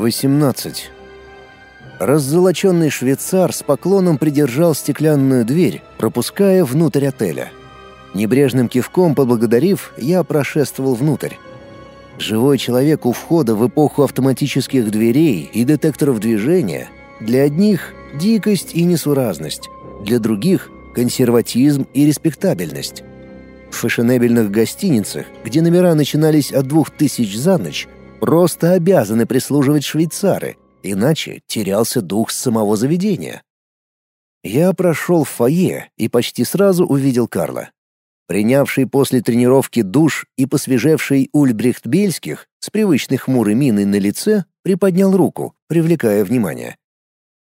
18. Раззолоченный швейцар с поклоном придержал стеклянную дверь, пропуская внутрь отеля. Небрежным кивком поблагодарив, я прошествовал внутрь. Живой человек у входа в эпоху автоматических дверей и детекторов движения для одних — дикость и несуразность, для других — консерватизм и респектабельность. В фешенебельных гостиницах, где номера начинались от двух тысяч за ночь, просто обязаны прислуживать швейцары, иначе терялся дух самого заведения. Я прошел в фойе и почти сразу увидел Карла. Принявший после тренировки душ и посвежевший Ульбрихт Бельских с привычной хмурой миной на лице приподнял руку, привлекая внимание.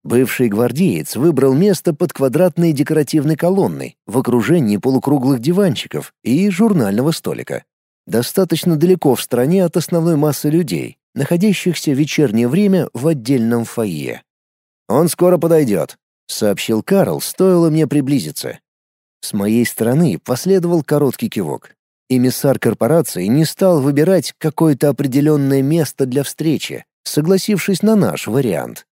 Бывший гвардеец выбрал место под квадратной декоративной колонной в окружении полукруглых диванчиков и журнального столика. Достаточно далеко в стороне от основной массы людей, находящихся в вечернее время в отдельном фойе. «Он скоро подойдет», — сообщил Карл, стоило мне приблизиться. С моей стороны последовал короткий кивок. Эмиссар корпорации не стал выбирать какое-то определенное место для встречи, согласившись на наш вариант.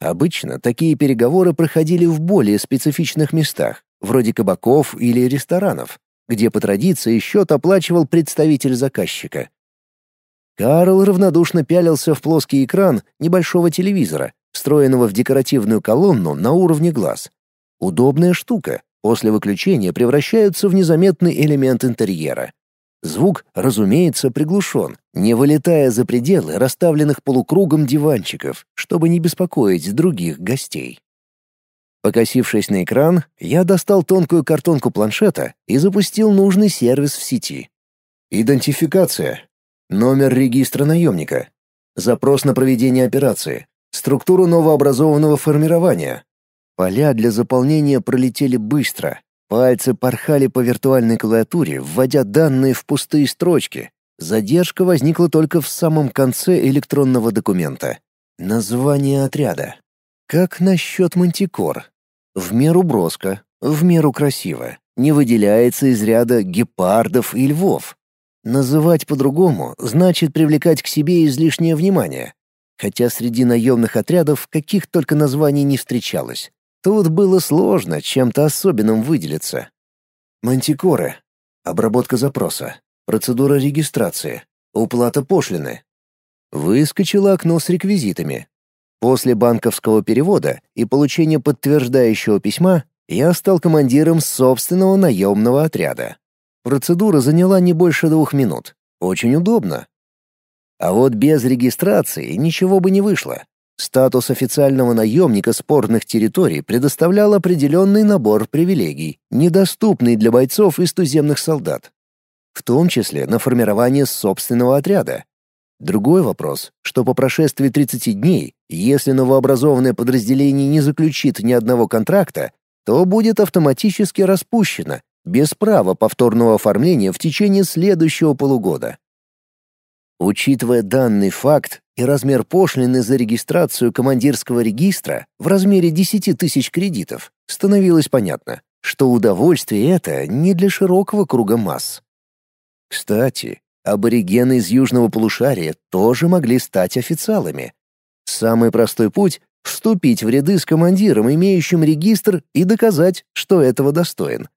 Обычно такие переговоры проходили в более специфичных местах, вроде кабаков или ресторанов, где по традиции счет оплачивал представитель заказчика. Карл равнодушно пялился в плоский экран небольшого телевизора, встроенного в декоративную колонну на уровне глаз. Удобная штука, после выключения превращаются в незаметный элемент интерьера. Звук, разумеется, приглушен, не вылетая за пределы расставленных полукругом диванчиков, чтобы не беспокоить других гостей. Покосившись на экран, я достал тонкую картонку планшета и запустил нужный сервис в сети. Идентификация. Номер регистра наемника. Запрос на проведение операции. Структуру новообразованного формирования. Поля для заполнения пролетели быстро, Пальцы порхали по виртуальной клавиатуре, вводя данные в пустые строчки. Задержка возникла только в самом конце электронного документа. Название отряда. Как насчет мантикор? В меру броско, в меру красиво. Не выделяется из ряда гепардов и львов. Называть по-другому значит привлекать к себе излишнее внимание. Хотя среди наемных отрядов каких только названий не встречалось. Тут было сложно чем-то особенным выделиться. Мантикоры. Обработка запроса. Процедура регистрации. Уплата пошлины. Выскочило окно с реквизитами. После банковского перевода и получения подтверждающего письма я стал командиром собственного наемного отряда. Процедура заняла не больше двух минут. Очень удобно. А вот без регистрации ничего бы не вышло. Статус официального наемника спорных территорий предоставлял определенный набор привилегий, недоступный для бойцов из туземных солдат, в том числе на формирование собственного отряда. Другой вопрос, что по прошествии 30 дней, если новообразованное подразделение не заключит ни одного контракта, то будет автоматически распущено, без права повторного оформления в течение следующего полугода. Учитывая данный факт и размер пошлины за регистрацию командирского регистра в размере 10 тысяч кредитов, становилось понятно, что удовольствие это не для широкого круга масс. Кстати, аборигены из южного полушария тоже могли стать официалами. Самый простой путь — вступить в ряды с командиром, имеющим регистр, и доказать, что этого достоин.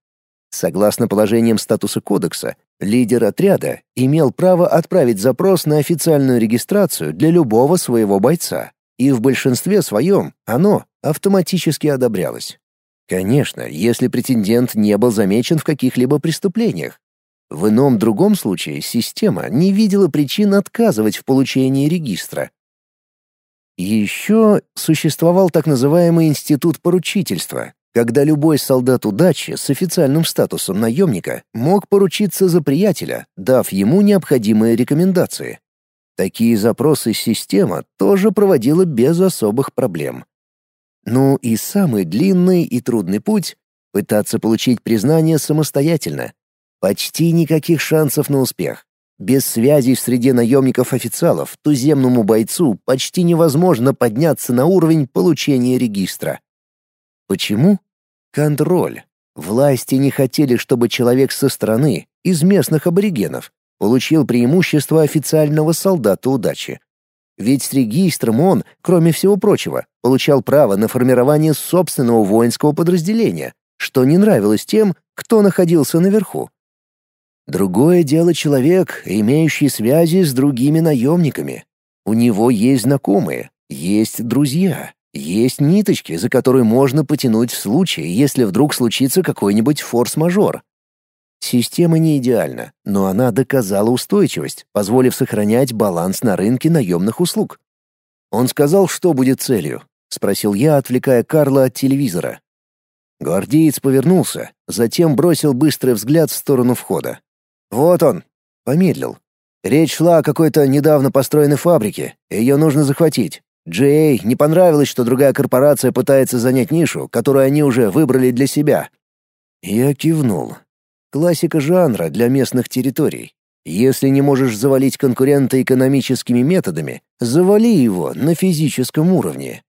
Согласно положениям статуса кодекса, лидер отряда имел право отправить запрос на официальную регистрацию для любого своего бойца, и в большинстве своем оно автоматически одобрялось. Конечно, если претендент не был замечен в каких-либо преступлениях. В ином другом случае система не видела причин отказывать в получении регистра. Еще существовал так называемый институт поручительства, когда любой солдат удачи с официальным статусом наемника мог поручиться за приятеля, дав ему необходимые рекомендации. Такие запросы система тоже проводила без особых проблем. Ну и самый длинный и трудный путь — пытаться получить признание самостоятельно. Почти никаких шансов на успех. Без связей в среде наемников-официалов туземному бойцу почти невозможно подняться на уровень получения регистра. Почему? Контроль. Власти не хотели, чтобы человек со стороны, из местных аборигенов, получил преимущество официального солдата удачи. Ведь с регистром он, кроме всего прочего, получал право на формирование собственного воинского подразделения, что не нравилось тем, кто находился наверху. Другое дело человек, имеющий связи с другими наемниками. У него есть знакомые, есть друзья, есть ниточки, за которые можно потянуть в случае, если вдруг случится какой-нибудь форс-мажор. Система не идеальна, но она доказала устойчивость, позволив сохранять баланс на рынке наемных услуг. Он сказал, что будет целью, спросил я, отвлекая Карла от телевизора. Гвардеец повернулся, затем бросил быстрый взгляд в сторону входа. Вот он, помедлил. Речь шла о какой-то недавно построенной фабрике. Ее нужно захватить. GA не понравилось, что другая корпорация пытается занять нишу, которую они уже выбрали для себя. Я кивнул. Классика жанра для местных территорий. Если не можешь завалить конкурента экономическими методами, завали его на физическом уровне.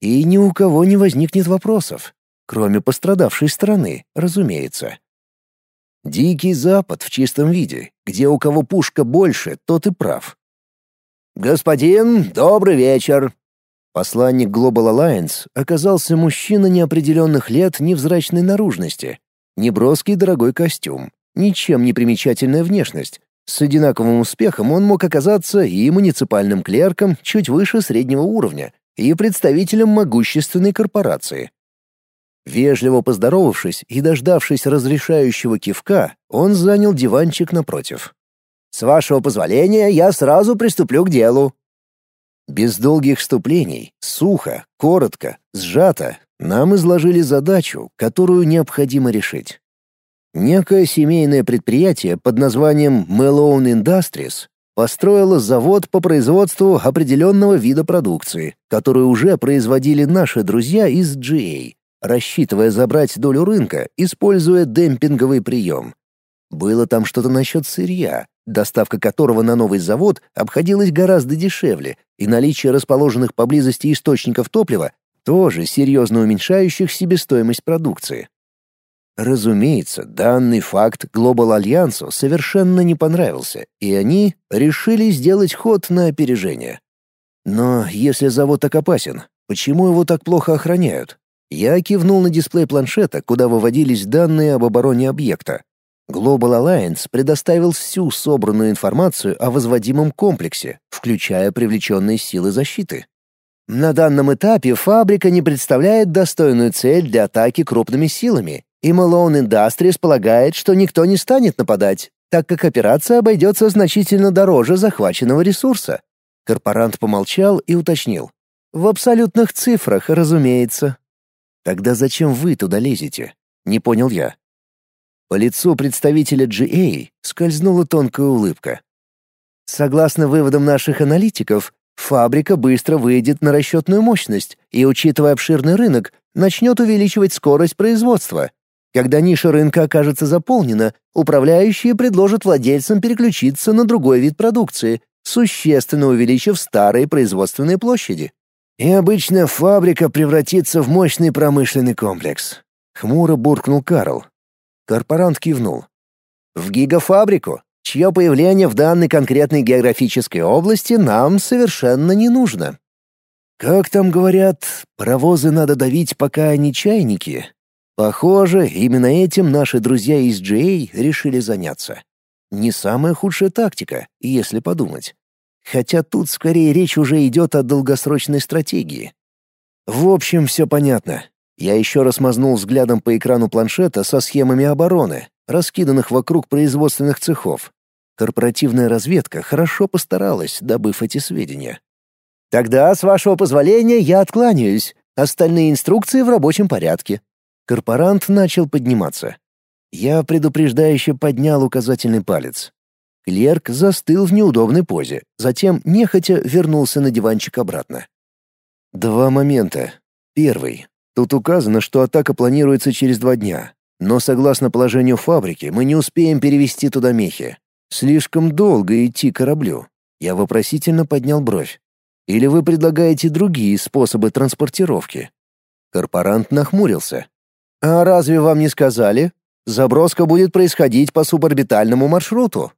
И ни у кого не возникнет вопросов, кроме пострадавшей страны, разумеется. Дикий Запад в чистом виде, где у кого пушка больше, тот и прав. «Господин, добрый вечер!» Посланник Global Alliance оказался мужчина неопределенных лет невзрачной наружности, Неброский дорогой костюм, ничем не примечательная внешность. С одинаковым успехом он мог оказаться и муниципальным клерком чуть выше среднего уровня, и представителем могущественной корпорации. Вежливо поздоровавшись и дождавшись разрешающего кивка, он занял диванчик напротив. «С вашего позволения я сразу приступлю к делу». Без долгих вступлений, сухо, коротко, сжато, нам изложили задачу, которую необходимо решить. Некое семейное предприятие под названием Malone Industries построило завод по производству определенного вида продукции, которую уже производили наши друзья из GA, рассчитывая забрать долю рынка, используя демпинговый прием. Было там что-то насчет сырья, доставка которого на новый завод обходилась гораздо дешевле, и наличие расположенных поблизости источников топлива тоже серьезно уменьшающих себестоимость продукции. Разумеется, данный факт Global Альянсу совершенно не понравился, и они решили сделать ход на опережение. Но если завод так опасен, почему его так плохо охраняют? Я кивнул на дисплей планшета, куда выводились данные об обороне объекта. Global Alliance предоставил всю собранную информацию о возводимом комплексе, включая привлеченные силы защиты. На данном этапе фабрика не представляет достойную цель для атаки крупными силами, и Malone Industries полагает, что никто не станет нападать, так как операция обойдется значительно дороже захваченного ресурса. Корпорант помолчал и уточнил. В абсолютных цифрах, разумеется. Тогда зачем вы туда лезете? Не понял я. По лицу представителя GA скользнула тонкая улыбка. Согласно выводам наших аналитиков, Фабрика быстро выйдет на расчетную мощность и, учитывая обширный рынок, начнет увеличивать скорость производства. Когда ниша рынка окажется заполнена, управляющие предложат владельцам переключиться на другой вид продукции, существенно увеличив старые производственные площади. И обычно фабрика превратится в мощный промышленный комплекс. Хмуро буркнул Карл. Корпорант кивнул. В гигафабрику, чье появление в данной конкретной географической области нам совершенно не нужно. Как там говорят, паровозы надо давить, пока они чайники. Похоже, именно этим наши друзья из GA решили заняться. Не самая худшая тактика, если подумать. Хотя тут скорее речь уже идет о долгосрочной стратегии. В общем, все понятно. Я еще раз мазнул взглядом по экрану планшета со схемами обороны, раскиданных вокруг производственных цехов. Корпоративная разведка хорошо постаралась, добыв эти сведения. «Тогда, с вашего позволения, я откланяюсь. Остальные инструкции в рабочем порядке». Корпорант начал подниматься. Я предупреждающе поднял указательный палец. Клерк застыл в неудобной позе, затем нехотя вернулся на диванчик обратно. Два момента. Первый. Тут указано, что атака планируется через два дня. Но согласно положению фабрики, мы не успеем перевести туда мехи. Слишком долго идти кораблю. Я вопросительно поднял бровь. Или вы предлагаете другие способы транспортировки? Корпорант нахмурился. А разве вам не сказали? Заброска будет происходить по суборбитальному маршруту.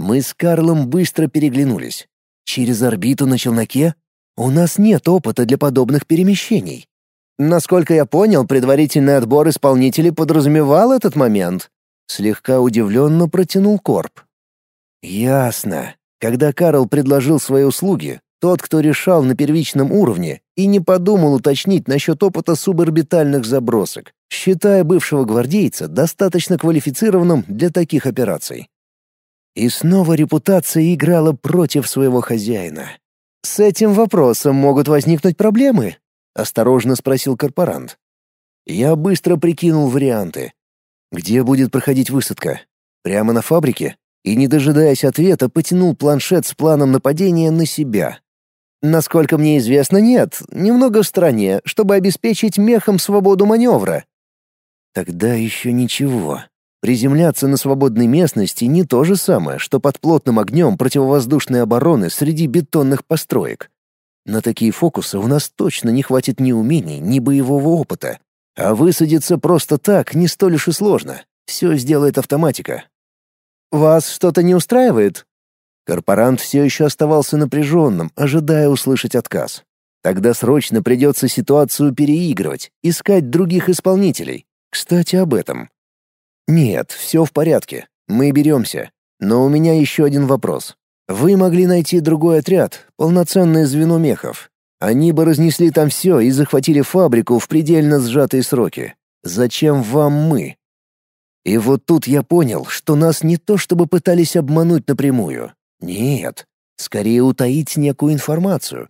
Мы с Карлом быстро переглянулись. Через орбиту на челноке? У нас нет опыта для подобных перемещений. Насколько я понял, предварительный отбор исполнителей подразумевал этот момент. Слегка удивленно протянул Корп. Ясно. Когда Карл предложил свои услуги, тот, кто решал на первичном уровне и не подумал уточнить насчет опыта суборбитальных забросок, считая бывшего гвардейца достаточно квалифицированным для таких операций. И снова репутация играла против своего хозяина. «С этим вопросом могут возникнуть проблемы?» — осторожно спросил корпорант. Я быстро прикинул варианты. Где будет проходить высадка? Прямо на фабрике? И, не дожидаясь ответа, потянул планшет с планом нападения на себя. Насколько мне известно, нет, немного в стороне, чтобы обеспечить мехом свободу маневра. Тогда еще ничего. Приземляться на свободной местности не то же самое, что под плотным огнем противовоздушной обороны среди бетонных построек. На такие фокусы у нас точно не хватит ни умений, ни боевого опыта. А высадиться просто так не столь уж и сложно. Все сделает автоматика. «Вас что-то не устраивает?» Корпорант все еще оставался напряженным, ожидая услышать отказ. Тогда срочно придется ситуацию переигрывать, искать других исполнителей. Кстати, об этом. Нет, все в порядке. Мы беремся. Но у меня еще один вопрос. Вы могли найти другой отряд, полноценное звено мехов. Они бы разнесли там все и захватили фабрику в предельно сжатые сроки. Зачем вам мы? И вот тут я понял, что нас не то чтобы пытались обмануть напрямую. Нет, скорее утаить некую информацию.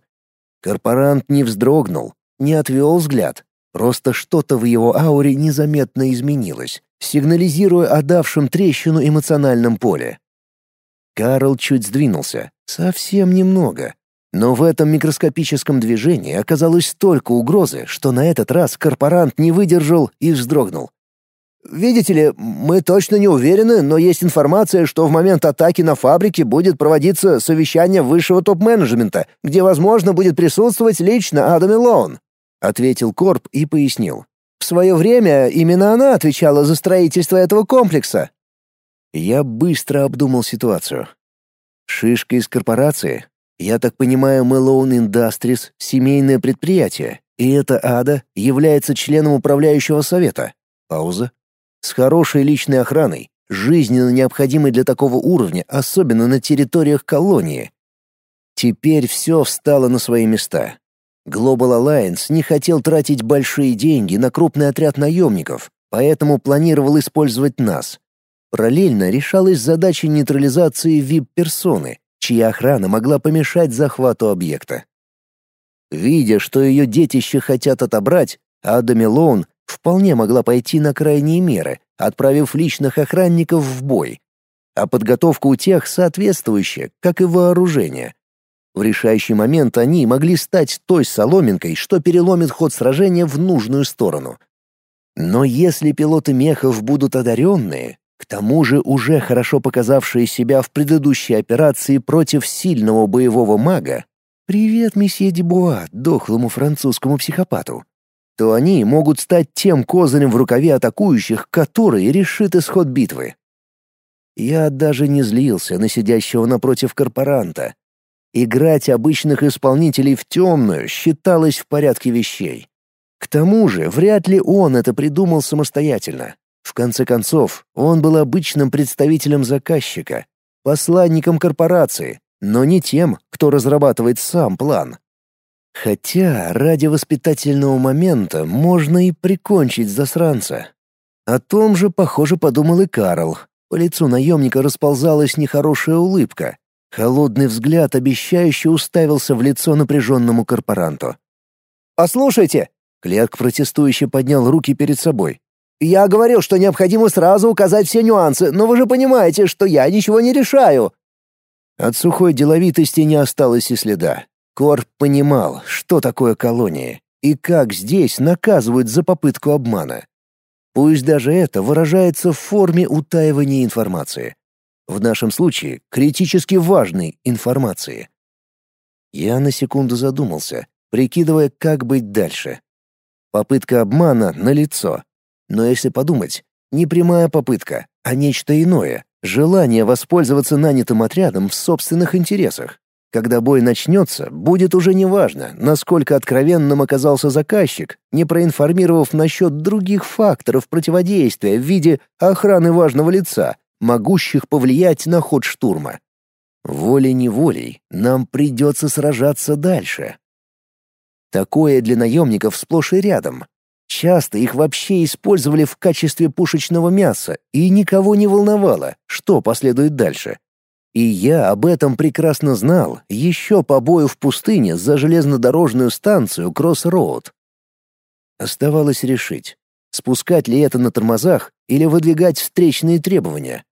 Корпорант не вздрогнул, не отвел взгляд. Просто что-то в его ауре незаметно изменилось, сигнализируя о трещину эмоциональном поле. Карл чуть сдвинулся, совсем немного. Но в этом микроскопическом движении оказалось столько угрозы, что на этот раз корпорант не выдержал и вздрогнул. Видите ли, мы точно не уверены, но есть информация, что в момент атаки на фабрике будет проводиться совещание высшего топ-менеджмента, где, возможно, будет присутствовать лично Адам Илоун», — ответил Корп и пояснил. «В свое время именно она отвечала за строительство этого комплекса». Я быстро обдумал ситуацию. Шишка из корпорации? Я так понимаю, Мэлоун Industries — семейное предприятие, и эта Ада является членом управляющего совета. Пауза с хорошей личной охраной, жизненно необходимой для такого уровня, особенно на территориях колонии. Теперь все встало на свои места. Global Alliance не хотел тратить большие деньги на крупный отряд наемников, поэтому планировал использовать нас. Параллельно решалась задача нейтрализации VIP-персоны, чья охрана могла помешать захвату объекта. Видя, что ее детище хотят отобрать, Ада Мелоун вполне могла пойти на крайние меры, отправив личных охранников в бой, а подготовка у тех соответствующая, как и вооружение. В решающий момент они могли стать той соломинкой, что переломит ход сражения в нужную сторону. Но если пилоты мехов будут одаренные, к тому же уже хорошо показавшие себя в предыдущей операции против сильного боевого мага, «Привет, месье Дебуа, дохлому французскому психопату», то они могут стать тем козырем в рукаве атакующих, который решит исход битвы. Я даже не злился на сидящего напротив корпоранта. Играть обычных исполнителей в темную считалось в порядке вещей. К тому же, вряд ли он это придумал самостоятельно. В конце концов, он был обычным представителем заказчика, посланником корпорации, но не тем, кто разрабатывает сам план. Хотя ради воспитательного момента можно и прикончить засранца. О том же, похоже, подумал и Карл. По лицу наемника расползалась нехорошая улыбка. Холодный взгляд обещающе уставился в лицо напряженному корпоранту. «Послушайте!» — Клерк протестующе поднял руки перед собой. «Я говорил, что необходимо сразу указать все нюансы, но вы же понимаете, что я ничего не решаю!» От сухой деловитости не осталось и следа. Корп понимал, что такое колония и как здесь наказывают за попытку обмана. Пусть даже это выражается в форме утаивания информации. В нашем случае критически важной информации. Я на секунду задумался, прикидывая, как быть дальше. Попытка обмана налицо. Но если подумать, не прямая попытка, а нечто иное — желание воспользоваться нанятым отрядом в собственных интересах. Когда бой начнется, будет уже неважно, насколько откровенным оказался заказчик, не проинформировав насчет других факторов противодействия в виде охраны важного лица, могущих повлиять на ход штурма. Волей-неволей нам придется сражаться дальше. Такое для наемников сплошь и рядом. Часто их вообще использовали в качестве пушечного мяса, и никого не волновало, что последует дальше. И я об этом прекрасно знал еще по бою в пустыне за железнодорожную станцию Кросс-Роуд. Оставалось решить, спускать ли это на тормозах или выдвигать встречные требования.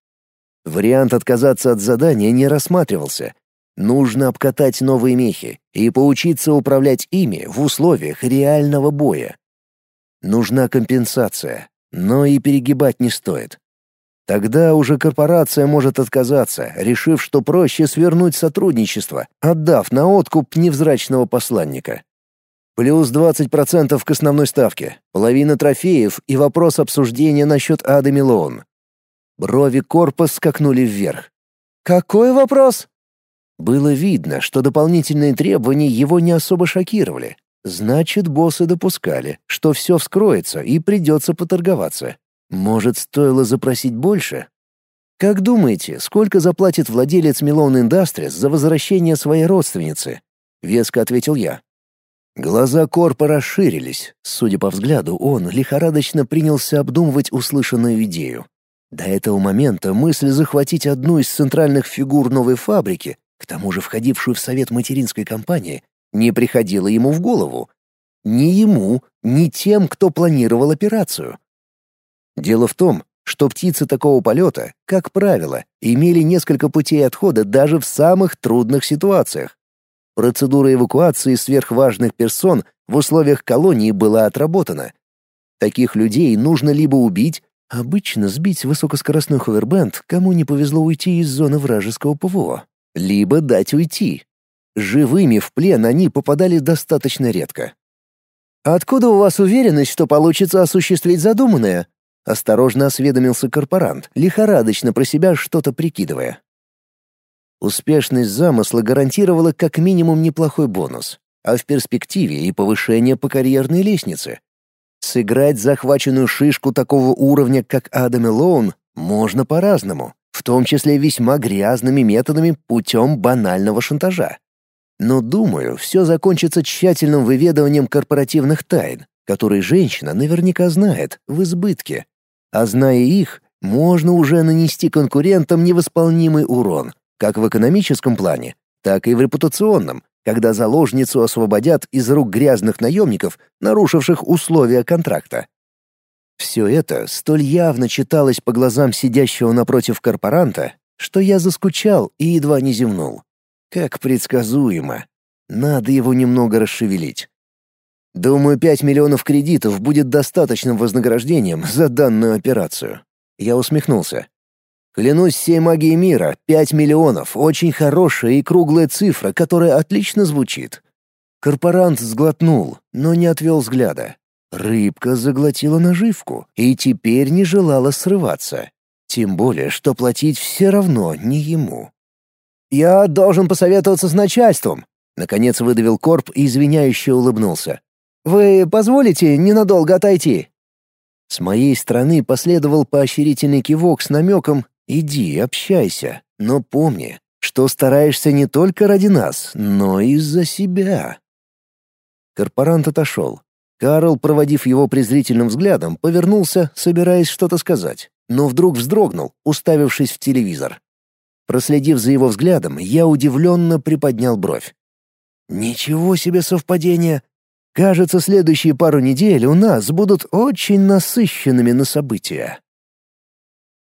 Вариант отказаться от задания не рассматривался. Нужно обкатать новые мехи и поучиться управлять ими в условиях реального боя. Нужна компенсация, но и перегибать не стоит. Тогда уже корпорация может отказаться, решив, что проще свернуть сотрудничество, отдав на откуп невзрачного посланника. Плюс 20% к основной ставке, половина трофеев и вопрос обсуждения насчет Ады Милоун. Брови корпус скакнули вверх. «Какой вопрос?» Было видно, что дополнительные требования его не особо шокировали. Значит, боссы допускали, что все вскроется и придется поторговаться. Может, стоило запросить больше? Как думаете, сколько заплатит владелец Милон Industries за возвращение своей родственницы? Веско ответил я. Глаза Корпа расширились. Судя по взгляду, он лихорадочно принялся обдумывать услышанную идею. До этого момента мысль захватить одну из центральных фигур новой фабрики, к тому же входившую в совет материнской компании, не приходила ему в голову. Ни ему, ни тем, кто планировал операцию. Дело в том, что птицы такого полета, как правило, имели несколько путей отхода даже в самых трудных ситуациях. Процедура эвакуации сверхважных персон в условиях колонии была отработана. Таких людей нужно либо убить, Обычно сбить высокоскоростной ховербенд кому не повезло уйти из зоны вражеского ПВО, либо дать уйти. Живыми в плен они попадали достаточно редко. «Откуда у вас уверенность, что получится осуществить задуманное?» — осторожно осведомился корпорант, лихорадочно про себя что-то прикидывая. Успешность замысла гарантировала как минимум неплохой бонус, а в перспективе и повышение по карьерной лестнице. Сыграть захваченную шишку такого уровня, как Адам Элоун, можно по-разному, в том числе весьма грязными методами путем банального шантажа. Но, думаю, все закончится тщательным выведыванием корпоративных тайн, которые женщина наверняка знает в избытке. А зная их, можно уже нанести конкурентам невосполнимый урон, как в экономическом плане, так и в репутационном, когда заложницу освободят из рук грязных наемников, нарушивших условия контракта. Все это столь явно читалось по глазам сидящего напротив корпоранта, что я заскучал и едва не зевнул. Как предсказуемо. Надо его немного расшевелить. Думаю, пять миллионов кредитов будет достаточным вознаграждением за данную операцию. Я усмехнулся. Клянусь всей магией мира, пять миллионов — очень хорошая и круглая цифра, которая отлично звучит. Корпорант сглотнул, но не отвел взгляда. Рыбка заглотила наживку и теперь не желала срываться. Тем более, что платить все равно не ему. «Я должен посоветоваться с начальством», — наконец выдавил Корп и извиняюще улыбнулся. «Вы позволите ненадолго отойти?» С моей стороны последовал поощрительный кивок с намеком Иди, общайся, но помни, что стараешься не только ради нас, но и за себя. Корпорант отошел. Карл, проводив его презрительным взглядом, повернулся, собираясь что-то сказать, но вдруг вздрогнул, уставившись в телевизор. Проследив за его взглядом, я удивленно приподнял бровь. «Ничего себе совпадение! Кажется, следующие пару недель у нас будут очень насыщенными на события».